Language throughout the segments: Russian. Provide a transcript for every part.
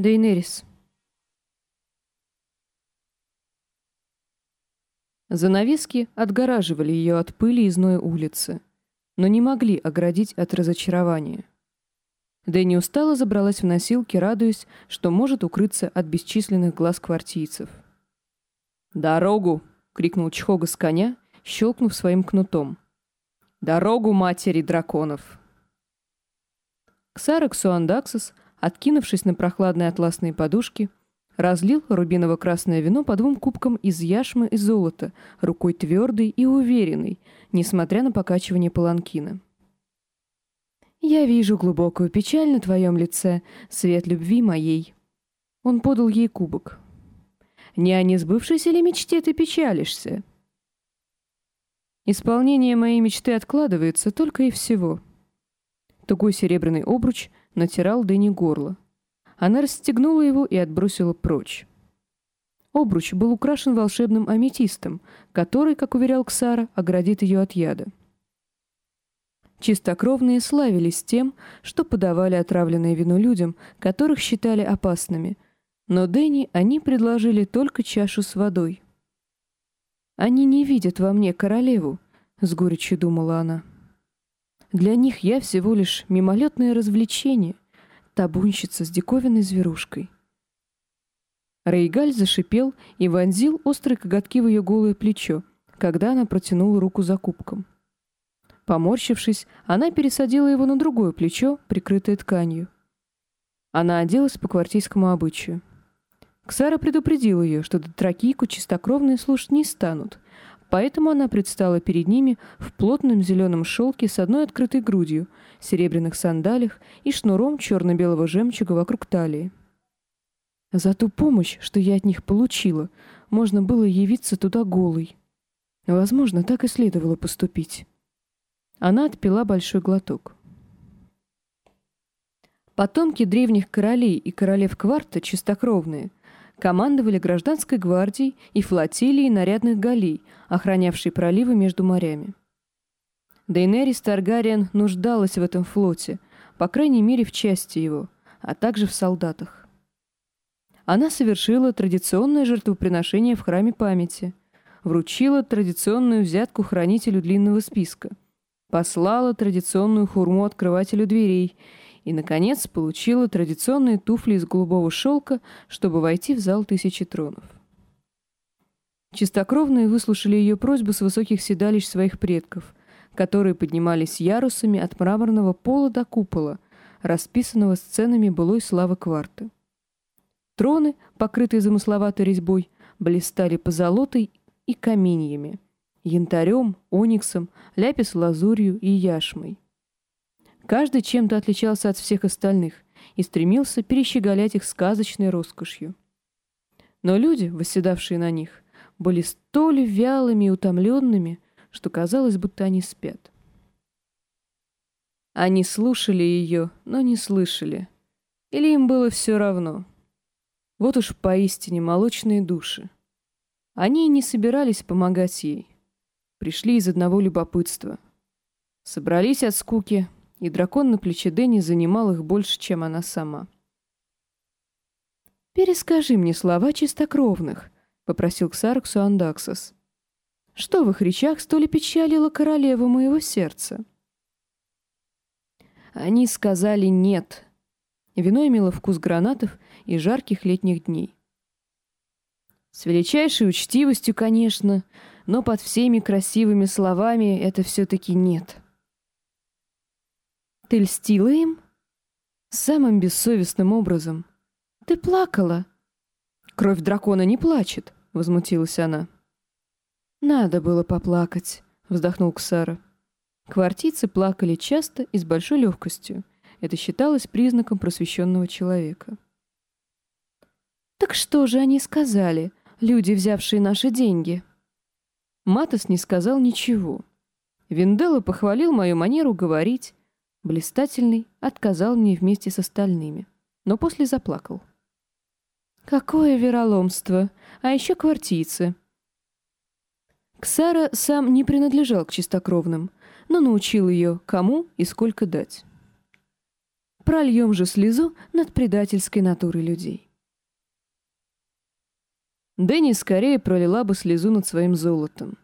Дейнерис. Занавески отгораживали ее от пыли и зноя улицы, но не могли оградить от разочарования. Дэнни устало забралась в носилки, радуясь, что может укрыться от бесчисленных глаз квартийцев. «Дорогу!» — крикнул Чхога с коня, щелкнув своим кнутом. «Дорогу матери драконов!» Ксарак Суандаксис, откинувшись на прохладные атласные подушки, разлил рубиново-красное вино по двум кубкам из яшмы и золота, рукой твердой и уверенной, несмотря на покачивание паланкина. «Я вижу глубокую печаль на твоем лице, свет любви моей». Он подал ей кубок. «Не о несбывшейся ли мечте ты печалишься?» «Исполнение моей мечты откладывается только и всего». Тугой серебряный обруч натирал Дэнни горло. Она расстегнула его и отбросила прочь. Обруч был украшен волшебным аметистом, который, как уверял Ксара, оградит ее от яда. Чистокровные славились тем, что подавали отравленное вино людям, которых считали опасными, но Дэнни они предложили только чашу с водой. «Они не видят во мне королеву», — с горечью думала она. «Для них я всего лишь мимолетное развлечение, табунщица с диковинной зверушкой». Рейгаль зашипел и вонзил острые коготки в ее голое плечо, когда она протянула руку за кубком. Поморщившись, она пересадила его на другое плечо, прикрытое тканью. Она оделась по квартийскому обычаю. Ксара предупредила ее, что дотракийку чистокровные слушать не станут, поэтому она предстала перед ними в плотном зеленом шелке с одной открытой грудью, серебряных сандалях и шнуром черно-белого жемчуга вокруг талии. За ту помощь, что я от них получила, можно было явиться туда голой. Возможно, так и следовало поступить. Она отпила большой глоток. Потомки древних королей и королев Кварта чистокровные командовали гражданской гвардией и флотилией нарядных галей, охранявшей проливы между морями. Дейнерис Таргариен нуждалась в этом флоте, по крайней мере в части его, а также в солдатах. Она совершила традиционное жертвоприношение в храме памяти, вручила традиционную взятку хранителю длинного списка – послала традиционную хурму открывателю дверей и, наконец, получила традиционные туфли из голубого шелка, чтобы войти в зал тысячи тронов. Чистокровные выслушали ее просьбу с высоких седалищ своих предков, которые поднимались ярусами от мраморного пола до купола, расписанного сценами былой славы кварты. Троны, покрытые замысловатой резьбой, блистали позолотой и каменьями — янтарем, ониксом, ляпис-лазурью и яшмой. Каждый чем-то отличался от всех остальных и стремился перещеголять их сказочной роскошью. Но люди, восседавшие на них, были столь вялыми и утомленными, что казалось, будто они спят. Они слушали ее, но не слышали. Или им было все равно. Вот уж поистине молочные души. Они не собирались помогать ей пришли из одного любопытства. Собрались от скуки, и дракон на плече Дэнни занимал их больше, чем она сама. «Перескажи мне слова чистокровных», — попросил Ксарксу Андаксос. «Что в их речах столь печалило королеву моего сердца?» Они сказали «нет». Вино имело вкус гранатов и жарких летних дней. С величайшей учтивостью, конечно, но под всеми красивыми словами это все-таки нет. Ты льстила им? Самым бессовестным образом. Ты плакала. Кровь дракона не плачет, возмутилась она. Надо было поплакать, вздохнул Ксара. Квартицы плакали часто и с большой легкостью. Это считалось признаком просвещенного человека. «Так что же они сказали, люди, взявшие наши деньги?» Матос не сказал ничего. Винделло похвалил мою манеру говорить. Блистательный отказал мне вместе с остальными, но после заплакал. «Какое вероломство! А еще квартийцы!» Ксара сам не принадлежал к чистокровным, но научил ее, кому и сколько дать. прольем же слезу над предательской натурой людей. Дэнни скорее пролила бы слезу над своим золотом.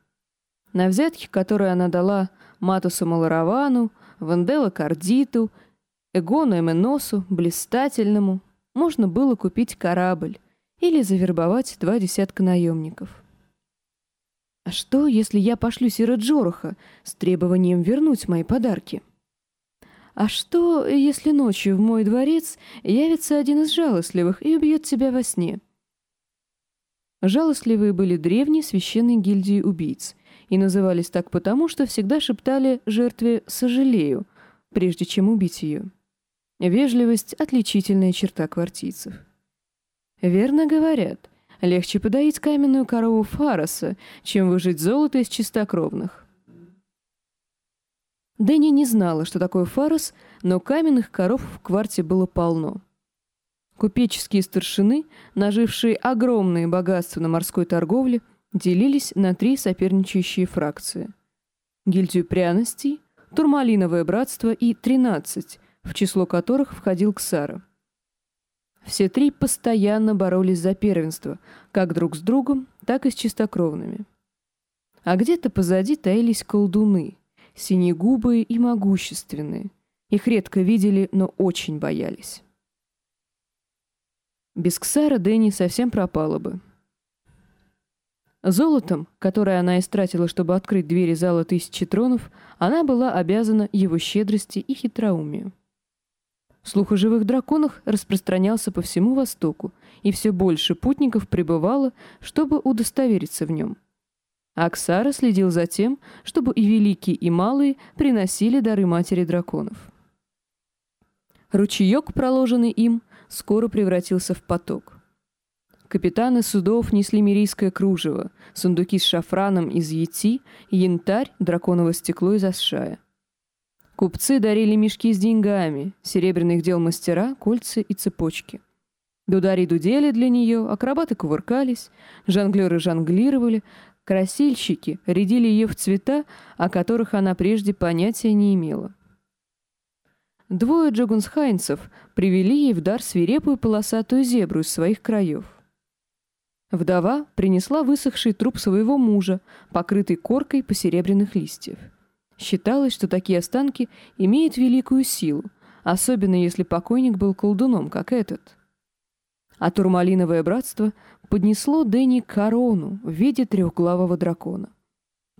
На взятки, которые она дала Матусу Маларавану, Ванделла Кардиту, Эгону Эменосу, Блистательному, можно было купить корабль или завербовать два десятка наемников. А что, если я пошлю Сира Джороха с требованием вернуть мои подарки? А что, если ночью в мой дворец явится один из жалостливых и убьет тебя во сне? Жалостливые были древние священные гильдии убийц и назывались так потому, что всегда шептали жертве «сожалею», прежде чем убить ее. Вежливость — отличительная черта квартийцев. Верно говорят, легче подоить каменную корову Фароса, чем выжить золото из чистокровных. Дэнни не знала, что такое Фарос, но каменных коров в кварте было полно. Купеческие старшины, нажившие огромные богатства на морской торговле, делились на три соперничающие фракции. Гильдию пряностей, Турмалиновое братство и тринадцать, в число которых входил Ксара. Все три постоянно боролись за первенство, как друг с другом, так и с чистокровными. А где-то позади таились колдуны, синегубые и могущественные. Их редко видели, но очень боялись. Без Ксара Дэнни совсем пропала бы. Золотом, которое она истратила, чтобы открыть двери зала тысячи тронов, она была обязана его щедрости и хитроумию. Слух о живых драконах распространялся по всему Востоку, и все больше путников прибывало, чтобы удостовериться в нем. Аксара следил за тем, чтобы и великие, и малые приносили дары матери драконов. Ручеек, проложенный им, скоро превратился в поток. Капитаны судов несли мирийское кружево, сундуки с шафраном из яти, янтарь, драконово стекло из асшая. Купцы дарили мешки с деньгами, серебряных дел мастера, кольца и цепочки. Дудари дудели для нее, акробаты кувыркались, жонглеры жонглировали, красильщики рядили ее в цвета, о которых она прежде понятия не имела. Двое джогунсхайнцев привели ей в дар свирепую полосатую зебру из своих краев. Вдова принесла высохший труп своего мужа, покрытый коркой посеребряных листьев. Считалось, что такие останки имеют великую силу, особенно если покойник был колдуном, как этот. А турмалиновое братство поднесло Дэнни корону в виде трехглавого дракона.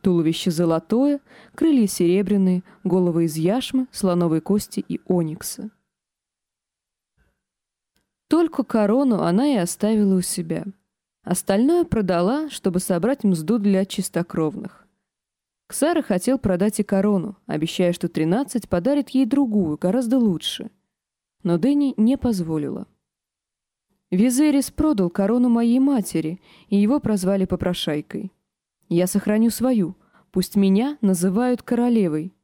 Туловище золотое, крылья серебряные, головы из яшмы, слоновой кости и оникса. Только корону она и оставила у себя. Остальное продала, чтобы собрать мзду для чистокровных. Ксара хотел продать и корону, обещая, что тринадцать подарит ей другую, гораздо лучше. Но Дэнни не позволила. Визерис продал корону моей матери, и его прозвали попрошайкой. Я сохраню свою. Пусть меня называют королевой.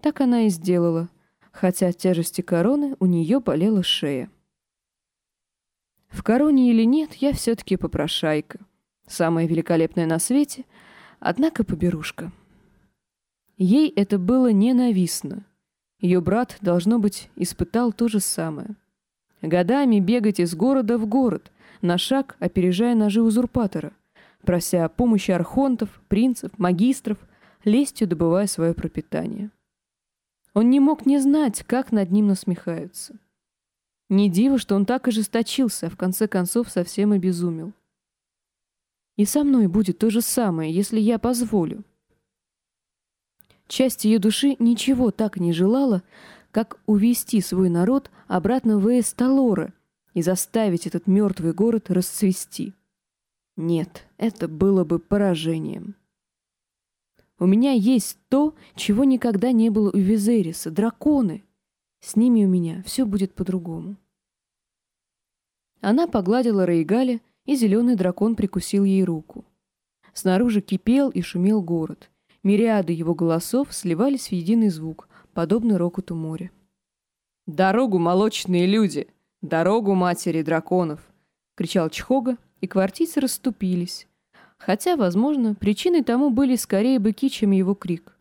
Так она и сделала, хотя от тяжести короны у нее болела шея. В короне или нет, я все-таки попрошайка. Самая великолепная на свете, однако поберушка. Ей это было ненавистно. Ее брат, должно быть, испытал то же самое. Годами бегать из города в город, на шаг опережая ножи узурпатора — прося помощи архонтов, принцев, магистров, лестью добывая свое пропитание. Он не мог не знать, как над ним насмехаются. Не диво, что он так ожесточился, а в конце концов совсем обезумел. И со мной будет то же самое, если я позволю. Часть ее души ничего так не желала, как увести свой народ обратно в Эсталора и заставить этот мертвый город расцвести. Нет, это было бы поражением. У меня есть то, чего никогда не было у Визериса — драконы. С ними у меня все будет по-другому. Она погладила Рейгаля, и зеленый дракон прикусил ей руку. Снаружи кипел и шумел город. Мириады его голосов сливались в единый звук, подобный рокоту моря. «Дорогу, молочные люди! Дорогу матери драконов!» — кричал Чхога, и квартицы расступились, хотя, возможно, причиной тому были скорее быки, чем его крик.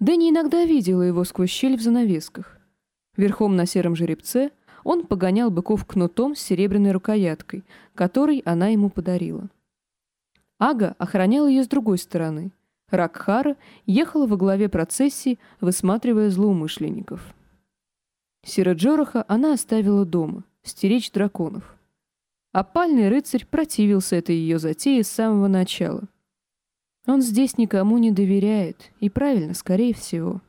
Дэнни иногда видела его сквозь щель в занавесках. Верхом на сером жеребце он погонял быков кнутом с серебряной рукояткой, который она ему подарила. Ага охранял ее с другой стороны. Ракхара ехала во главе процессии, высматривая злоумышленников. Сираджораха она оставила дома, стеречь драконов. Опальный рыцарь противился этой ее затее с самого начала. Он здесь никому не доверяет, и правильно, скорее всего.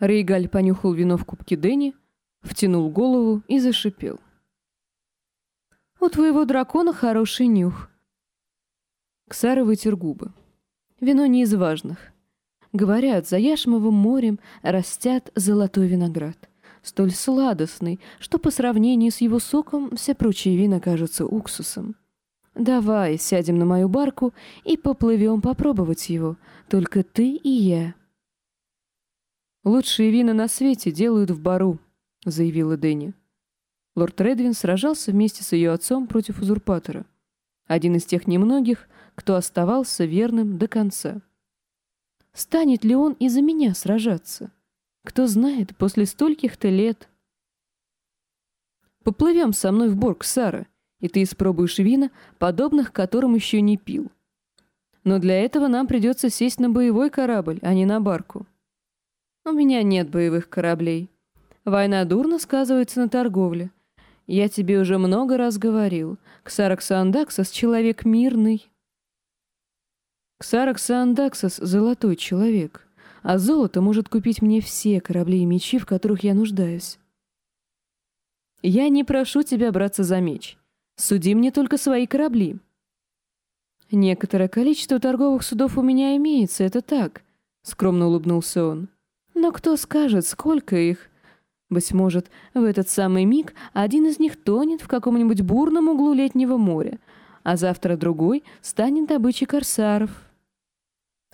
Рейгаль понюхал вино в кубке Дэнни, втянул голову и зашипел. «У твоего дракона хороший нюх». Ксара вытер губы. Вино не из важных. Говорят, за Яшмовым морем растят золотой виноград, столь сладостный, что по сравнению с его соком все прочие вина кажутся уксусом. Давай сядем на мою барку и поплывем попробовать его, только ты и я. «Лучшие вина на свете делают в бару», — заявила Дэнни. Лорд Редвин сражался вместе с ее отцом против узурпатора. Один из тех немногих, кто оставался верным до конца. Станет ли он из-за меня сражаться? Кто знает, после стольких-то лет. Поплывем со мной в Борг, Сара, и ты испробуешь вина, подобных которым еще не пил. Но для этого нам придется сесть на боевой корабль, а не на барку. У меня нет боевых кораблей. Война дурно сказывается на торговле. Я тебе уже много раз говорил. Ксаракс Андаксас — человек мирный. Ксаракс Андаксас — золотой человек. А золото может купить мне все корабли и мечи, в которых я нуждаюсь. Я не прошу тебя браться за меч. Суди мне только свои корабли. Некоторое количество торговых судов у меня имеется, это так, — скромно улыбнулся он. Но кто скажет, сколько их? Быть может, в этот самый миг один из них тонет в каком-нибудь бурном углу летнего моря, а завтра другой станет добычей корсаров.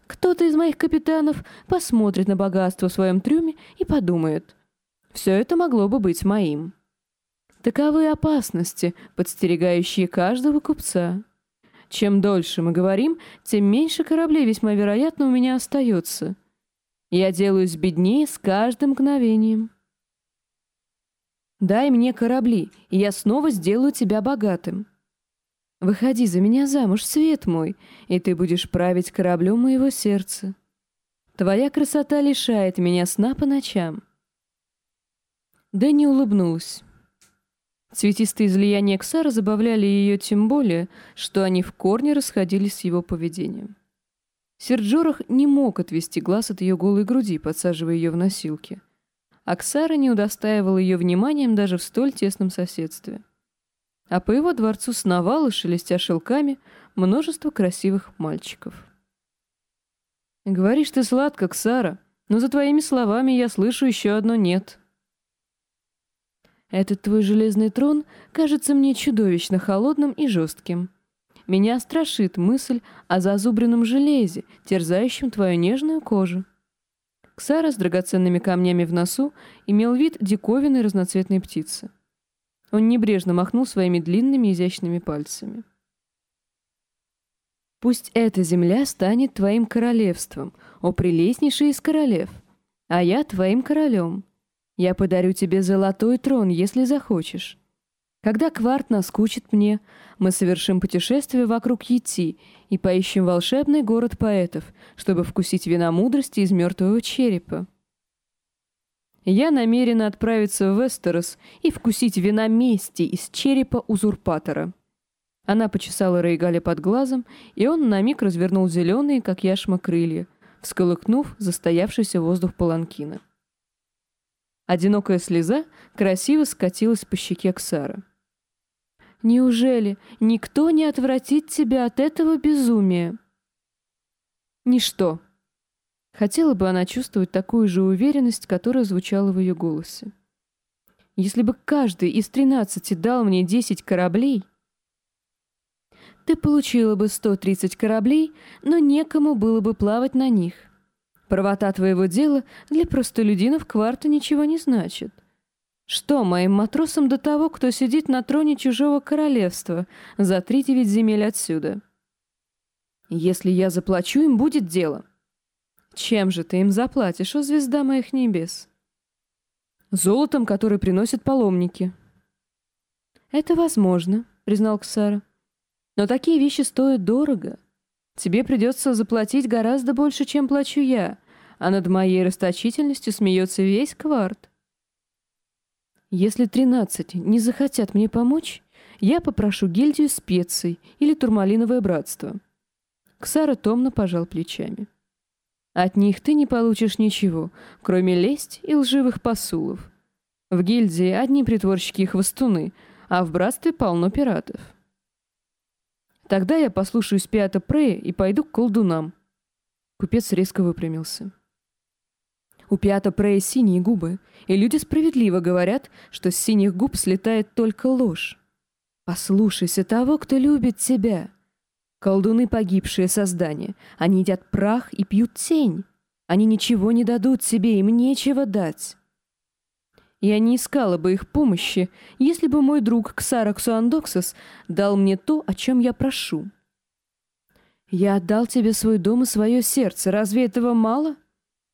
Кто-то из моих капитанов посмотрит на богатство в своем трюме и подумает, все это могло бы быть моим. Таковы опасности, подстерегающие каждого купца. Чем дольше мы говорим, тем меньше кораблей весьма вероятно у меня остается — я делаюсь беднее с каждым мгновением. Дай мне корабли, и я снова сделаю тебя богатым. Выходи за меня замуж, свет мой, и ты будешь править кораблем моего сердца. Твоя красота лишает меня сна по ночам. Дэнни улыбнулась. Цветистые излияния Ксара забавляли ее тем более, что они в корне расходились с его поведением. Серджорах не мог отвести глаз от ее голой груди, подсаживая ее в носилки. Аксара не удостаивала ее вниманием даже в столь тесном соседстве. А по его дворцу сновало, шелестя шелками, множество красивых мальчиков. «Говоришь ты сладко, Ксара, но за твоими словами я слышу еще одно «нет». Этот твой железный трон кажется мне чудовищно холодным и жестким. Меня страшит мысль о зазубренном железе, терзающем твою нежную кожу. Ксара с драгоценными камнями в носу имел вид диковинной разноцветной птицы. Он небрежно махнул своими длинными изящными пальцами. «Пусть эта земля станет твоим королевством, о прелестнейший из королев, а я твоим королем. Я подарю тебе золотой трон, если захочешь. Когда кварт наскучит мне, мы совершим путешествие вокруг Йти и поищем волшебный город поэтов, чтобы вкусить вина мудрости из мертвого черепа. Я намерена отправиться в Вестерос и вкусить вина мести из черепа узурпатора. Она почесала Рейгаля под глазом, и он на миг развернул зеленые, как яшма, крылья, всколыхнув застоявшийся воздух паланкина. Одинокая слеза красиво скатилась по щеке Ксара. Неужели никто не отвратит тебя от этого безумия? Ничто. Хотела бы она чувствовать такую же уверенность, которая звучала в ее голосе. Если бы каждый из тринадцати дал мне десять кораблей, ты получила бы сто тридцать кораблей, но некому было бы плавать на них. Правота твоего дела для простолюдинов кварта ничего не значит. Что моим матросам до того, кто сидит на троне чужого королевства за три девять земель отсюда? Если я заплачу, им будет дело. Чем же ты им заплатишь, о звезда моих небес? Золотом, который приносят паломники. Это возможно, признал Ксара. Но такие вещи стоят дорого. Тебе придется заплатить гораздо больше, чем плачу я, а над моей расточительностью смеется весь кварт. Если тринадцать не захотят мне помочь, я попрошу гильдию специй или турмалиновое братство. Ксара томно пожал плечами. От них ты не получишь ничего, кроме лесть и лживых посулов. В гильдии одни притворщики и хвостуны, а в братстве полно пиратов. Тогда я послушаюсь Пиата Прея и пойду к колдунам. Купец резко выпрямился. У Пиата Прея синие губы, и люди справедливо говорят, что с синих губ слетает только ложь. Послушайся того, кто любит тебя. Колдуны — погибшие создания. Они едят прах и пьют тень. Они ничего не дадут себе, им нечего дать. Я не искала бы их помощи, если бы мой друг Ксараксу Андоксос дал мне то, о чем я прошу. Я отдал тебе свой дом и свое сердце. Разве этого мало?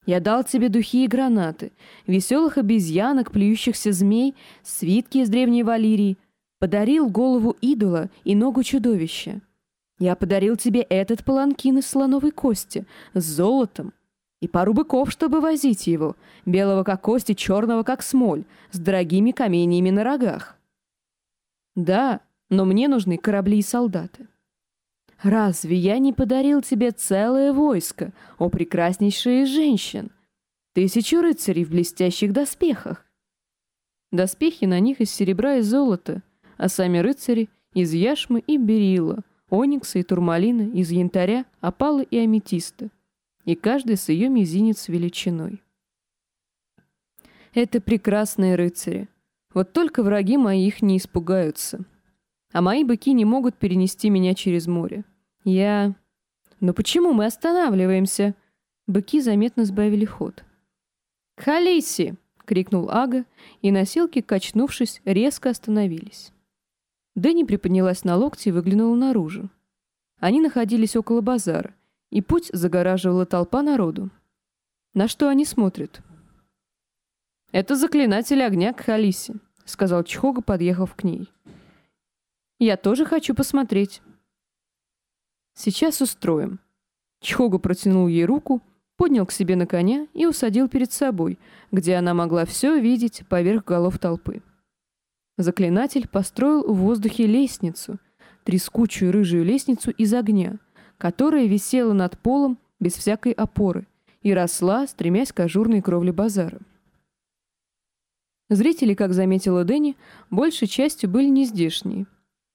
Я дал тебе духи и гранаты, веселых обезьянок, плюющихся змей, свитки из древней Валирии, подарил голову идола и ногу чудовища. Я подарил тебе этот паланкин из слоновой кости с золотом, и пару быков, чтобы возить его, белого как кость и черного как смоль, с дорогими каменьями на рогах. Да, но мне нужны корабли и солдаты. Разве я не подарил тебе целое войско, о прекраснейшие женщин? Тысячу рыцарей в блестящих доспехах. Доспехи на них из серебра и золота, а сами рыцари из яшмы и берила, оникса и турмалина, из янтаря, опалы и аметиста и каждый с ее мизинец величиной. Это прекрасные рыцари. Вот только враги мои их не испугаются. А мои быки не могут перенести меня через море. Я... Но почему мы останавливаемся? Быки заметно сбавили ход. «Халиси!» — крикнул Ага, и носилки, качнувшись, резко остановились. Дэнни приподнялась на локти и выглянула наружу. Они находились около базара, и путь загораживала толпа народу. На что они смотрят? «Это заклинатель огня к Халисе», — сказал Чхога, подъехав к ней. «Я тоже хочу посмотреть». «Сейчас устроим». Чхога протянул ей руку, поднял к себе на коня и усадил перед собой, где она могла все видеть поверх голов толпы. Заклинатель построил в воздухе лестницу, трескучую рыжую лестницу из огня — которая висела над полом без всякой опоры и росла, стремясь к ажурной кровле базара. Зрители, как заметила Дэнни, большей частью были нездешние.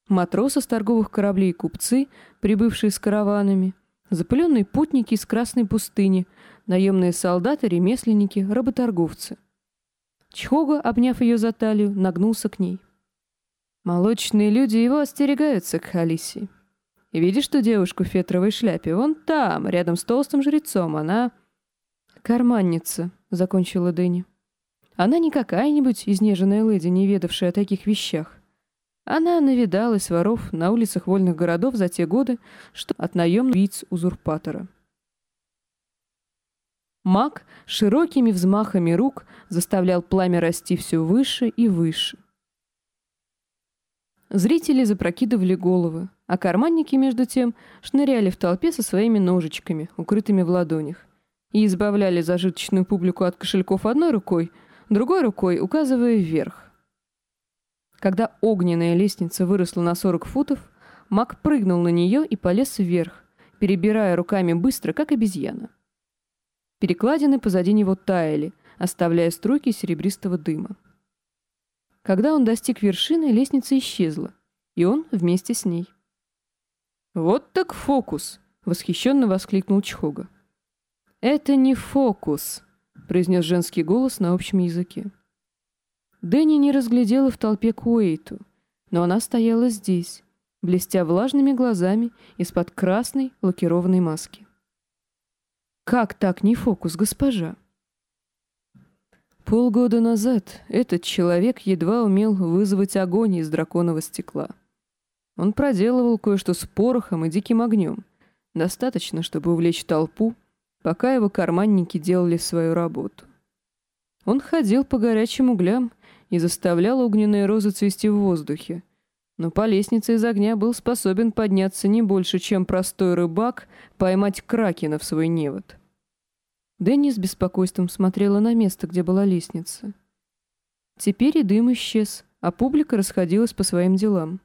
Матросы с торговых кораблей и купцы, прибывшие с караванами, запыленные путники из Красной пустыни, наемные солдаты, ремесленники, работорговцы. Чхога, обняв ее за талию, нагнулся к ней. Молочные люди его остерегаются Халиси. Видишь ту девушку в фетровой шляпе? Вон там, рядом с толстым жрецом. Она... «Карманница», — закончила Дэнни. «Она не какая-нибудь изнеженная леди, не ведавшая о таких вещах. Она навидалась воров на улицах вольных городов за те годы, что от наемных убийц узурпатора». Маг широкими взмахами рук заставлял пламя расти все выше и выше. Зрители запрокидывали головы, а карманники, между тем, шныряли в толпе со своими ножичками, укрытыми в ладонях, и избавляли зажиточную публику от кошельков одной рукой, другой рукой указывая вверх. Когда огненная лестница выросла на 40 футов, маг прыгнул на нее и полез вверх, перебирая руками быстро, как обезьяна. Перекладины позади него таяли, оставляя струйки серебристого дыма. Когда он достиг вершины, лестница исчезла, и он вместе с ней. «Вот так фокус!» — восхищенно воскликнул Чхога. «Это не фокус!» — произнес женский голос на общем языке. Дэнни не разглядела в толпе Куэйту, но она стояла здесь, блестя влажными глазами из-под красной лакированной маски. «Как так не фокус, госпожа?» Полгода назад этот человек едва умел вызвать огонь из драконового стекла. Он проделывал кое-что с порохом и диким огнем. Достаточно, чтобы увлечь толпу, пока его карманники делали свою работу. Он ходил по горячим углям и заставлял огненные розы цвести в воздухе. Но по лестнице из огня был способен подняться не больше, чем простой рыбак поймать кракена в свой невод. Дэнни с беспокойством смотрела на место, где была лестница. Теперь и дым исчез, а публика расходилась по своим делам.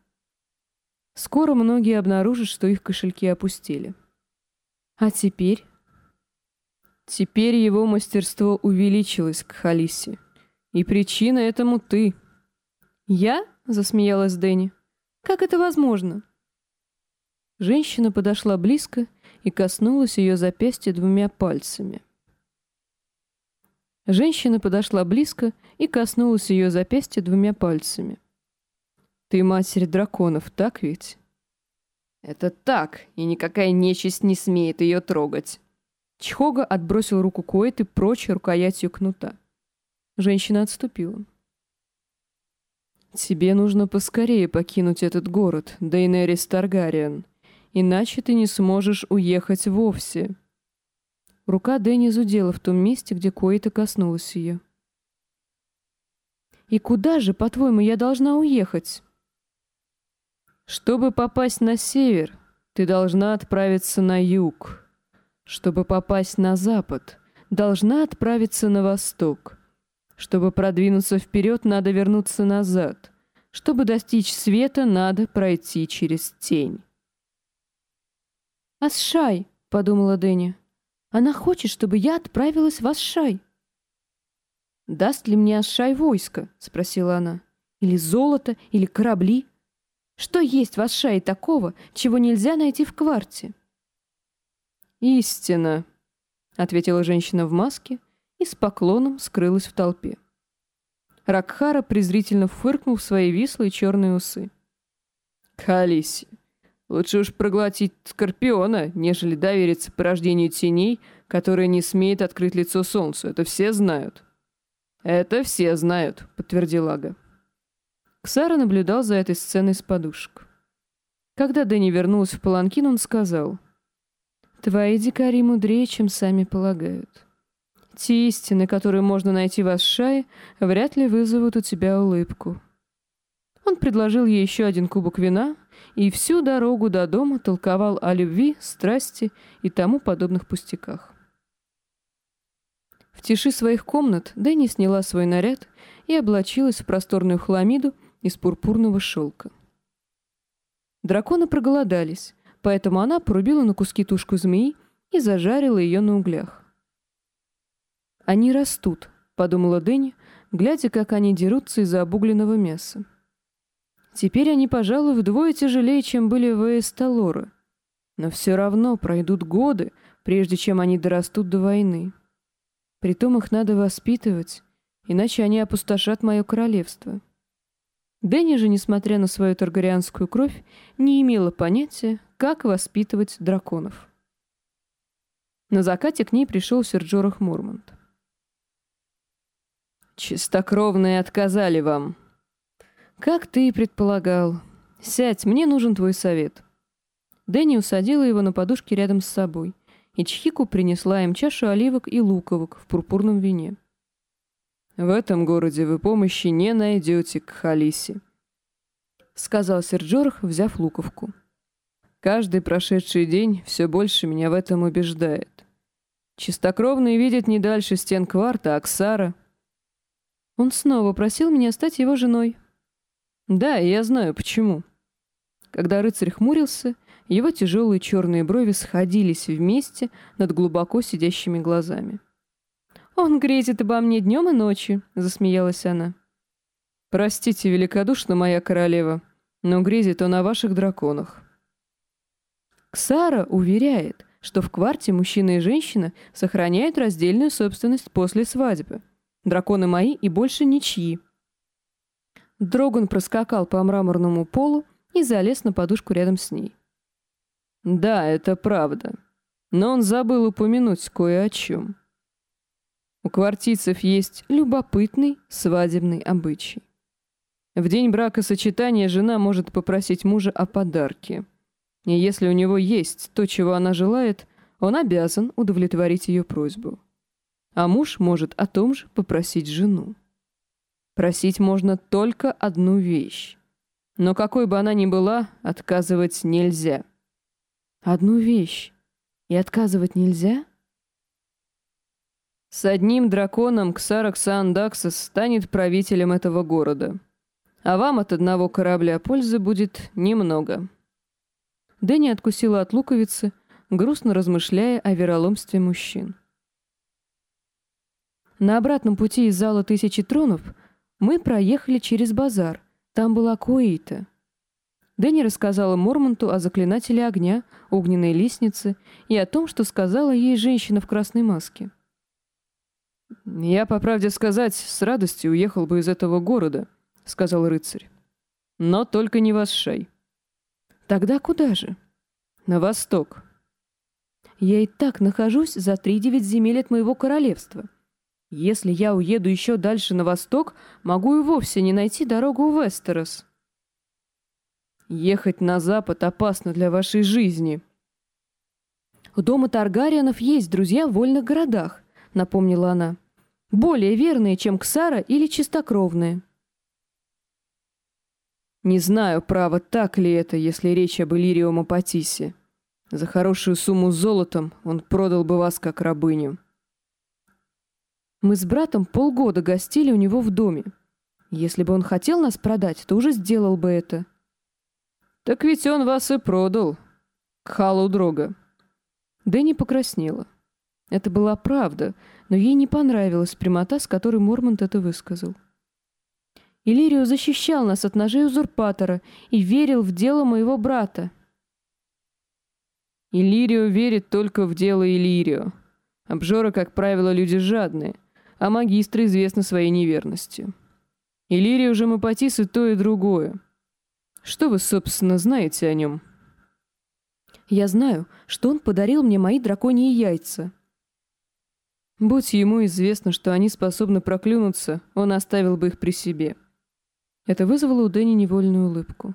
Скоро многие обнаружат, что их кошельки опустили. А теперь? Теперь его мастерство увеличилось к Халисе. И причина этому ты. Я? Засмеялась Дэнни. Как это возможно? Женщина подошла близко и коснулась ее запястья двумя пальцами. Женщина подошла близко и коснулась ее запястья двумя пальцами. «Ты матерь драконов, так ведь?» «Это так, и никакая нечисть не смеет ее трогать». Чхога отбросил руку Коэты прочь рукоятью кнута. Женщина отступила. «Тебе нужно поскорее покинуть этот город, Дейнерис Таргариен, иначе ты не сможешь уехать вовсе». Рука Дэнни зудела в том месте, где Коэта коснулась ее. «И куда же, по-твоему, я должна уехать?» «Чтобы попасть на север, ты должна отправиться на юг. Чтобы попасть на запад, должна отправиться на восток. Чтобы продвинуться вперед, надо вернуться назад. Чтобы достичь света, надо пройти через тень». «Асшай», — подумала Дэнни, — она хочет, чтобы я отправилась в Асшай. «Даст ли мне Асшай войско?» — спросила она. «Или золото, или корабли? Что есть в Асшае такого, чего нельзя найти в Кварте?» «Истина», — ответила женщина в маске и с поклоном скрылась в толпе. Ракхара презрительно фыркнул в свои вислые черные усы. «Калиси, Лучше уж проглотить скорпиона, нежели довериться порождению теней, которое не смеет открыть лицо солнцу. Это все знают». «Это все знают», — подтвердил Ага. Ксара наблюдал за этой сценой с подушек. Когда Дэнни вернулась в Паланкин, он сказал, «Твои дикари мудрее, чем сами полагают. Те истины, которые можно найти в Асшае, вряд ли вызовут у тебя улыбку». Он предложил ей еще один кубок вина и всю дорогу до дома толковал о любви, страсти и тому подобных пустяках. В тиши своих комнат Дэнни сняла свой наряд и облачилась в просторную хламиду из пурпурного шелка. Драконы проголодались, поэтому она порубила на куски тушку змеи и зажарила ее на углях. «Они растут», — подумала Дэнни, глядя, как они дерутся из-за обугленного мяса. Теперь они, пожалуй, вдвое тяжелее, чем были в Эсталора. Но все равно пройдут годы, прежде чем они дорастут до войны. Притом их надо воспитывать, иначе они опустошат мое королевство. Дэнни же, несмотря на свою таргарианскую кровь, не имела понятия, как воспитывать драконов. На закате к ней пришел Серджорах Мурмонт. «Чистокровные отказали вам», «Как ты и предполагал. Сядь, мне нужен твой совет». Дэнни усадила его на подушке рядом с собой, и Чхику принесла им чашу оливок и луковок в пурпурном вине. «В этом городе вы помощи не найдете к Халисе», — сказал Серджорх, взяв луковку. «Каждый прошедший день все больше меня в этом убеждает. Чистокровный видит не дальше стен кварта Аксара». Он снова просил меня стать его женой, да, я знаю, почему. Когда рыцарь хмурился, его тяжелые черные брови сходились вместе над глубоко сидящими глазами. «Он грезит обо мне днем и ночью», — засмеялась она. «Простите великодушно, моя королева, но грезит он о ваших драконах». Ксара уверяет, что в кварте мужчина и женщина сохраняют раздельную собственность после свадьбы. Драконы мои и больше ничьи. Дроган проскакал по мраморному полу и залез на подушку рядом с ней. «Да, это правда. Но он забыл упомянуть кое о чем. У квартийцев есть любопытный свадебный обычай. В день бракосочетания жена может попросить мужа о подарке. И если у него есть то, чего она желает, он обязан удовлетворить ее просьбу. А муж может о том же попросить жену. Просить можно только одну вещь. Но какой бы она ни была, отказывать нельзя. Одну вещь. И отказывать нельзя? С одним драконом Ксаракс Андаксос станет правителем этого города. А вам от одного корабля пользы будет немного. Дэнни откусила от луковицы, грустно размышляя о вероломстве мужчин. На обратном пути из зала тысячи тронов мы проехали через базар. Там была Куэйта. Дэнни рассказала Мормонту о заклинателе огня, огненной лестнице и о том, что сказала ей женщина в красной маске. «Я, по правде сказать, с радостью уехал бы из этого города», — сказал рыцарь. «Но только не в Асшай». «Тогда куда же?» «На восток». «Я и так нахожусь за три-девять земель от моего королевства. Если я уеду еще дальше на восток, могу и вовсе не найти дорогу в Вестерос». «Ехать на запад опасно для вашей жизни». «У дома Таргариенов есть друзья в вольных городах», — напомнила она более верные, чем Ксара или чистокровные. Не знаю, право, так ли это, если речь об Иллирио Мапатисе. За хорошую сумму золотом он продал бы вас как рабыню. Мы с братом полгода гостили у него в доме. Если бы он хотел нас продать, то уже сделал бы это. Так ведь он вас и продал. К халу дрога. Дэнни покраснела. Это была правда, но ей не понравилась прямота, с которой Мормонт это высказал. Иллирио защищал нас от ножей узурпатора и верил в дело моего брата. Иллирио верит только в дело Иллирио. Обжоры, как правило, люди жадные, а магистры известны своей неверностью. Иллирио же Мапатис и то, и другое. Что вы, собственно, знаете о нем? Я знаю, что он подарил мне мои драконьи яйца. Будь ему известно, что они способны проклюнуться, он оставил бы их при себе. Это вызвало у Дэнни невольную улыбку.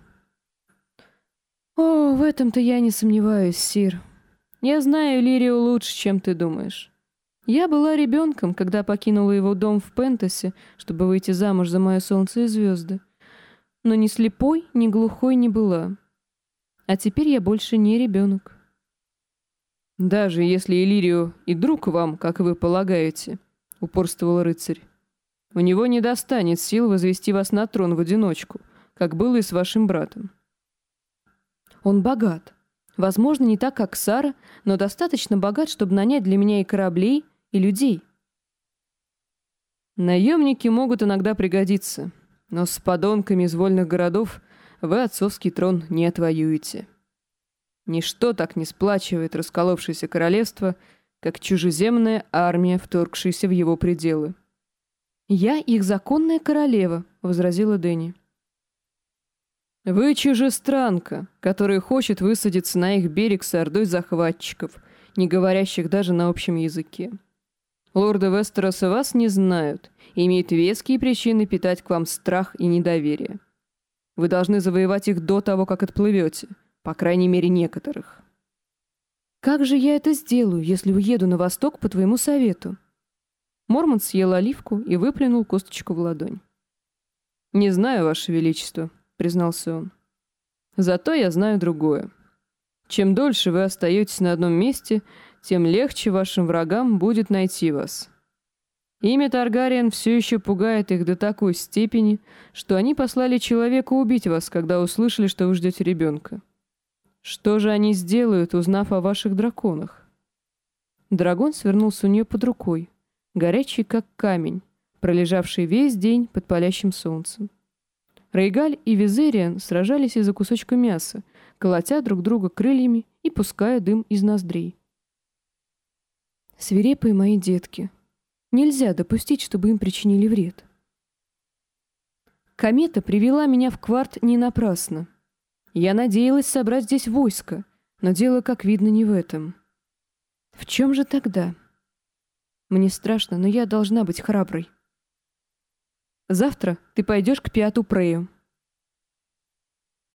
«О, в этом-то я не сомневаюсь, Сир. Я знаю Лирию лучше, чем ты думаешь. Я была ребенком, когда покинула его дом в Пентасе, чтобы выйти замуж за мое солнце и звезды. Но ни слепой, ни глухой не была. А теперь я больше не ребенок. «Даже если Иллирию и друг вам, как вы полагаете», — упорствовал рыцарь, «у него не достанет сил возвести вас на трон в одиночку, как было и с вашим братом». «Он богат. Возможно, не так, как Сара, но достаточно богат, чтобы нанять для меня и кораблей, и людей». «Наемники могут иногда пригодиться, но с подонками из вольных городов вы отцовский трон не отвоюете». Ничто так не сплачивает расколовшееся королевство, как чужеземная армия, вторгшаяся в его пределы. «Я их законная королева», — возразила Дэнни. «Вы чужестранка, которая хочет высадиться на их берег с ордой захватчиков, не говорящих даже на общем языке. Лорды Вестероса вас не знают и имеют веские причины питать к вам страх и недоверие. Вы должны завоевать их до того, как отплывете». По крайней мере, некоторых. «Как же я это сделаю, если уеду на восток по твоему совету?» Мормон съел оливку и выплюнул косточку в ладонь. «Не знаю, Ваше Величество», — признался он. «Зато я знаю другое. Чем дольше вы остаетесь на одном месте, тем легче вашим врагам будет найти вас. Имя Таргариен все еще пугает их до такой степени, что они послали человека убить вас, когда услышали, что вы ждете ребенка. Что же они сделают, узнав о ваших драконах? Дракон свернулся у нее под рукой, горячий как камень, пролежавший весь день под палящим солнцем. Рейгаль и Визериан сражались из-за кусочка мяса, колотя друг друга крыльями и пуская дым из ноздрей. Свирепые мои детки. Нельзя допустить, чтобы им причинили вред. Комета привела меня в кварт не напрасно. Я надеялась собрать здесь войско, но дело, как видно, не в этом. В чем же тогда? Мне страшно, но я должна быть храброй. Завтра ты пойдешь к Пиату Прею.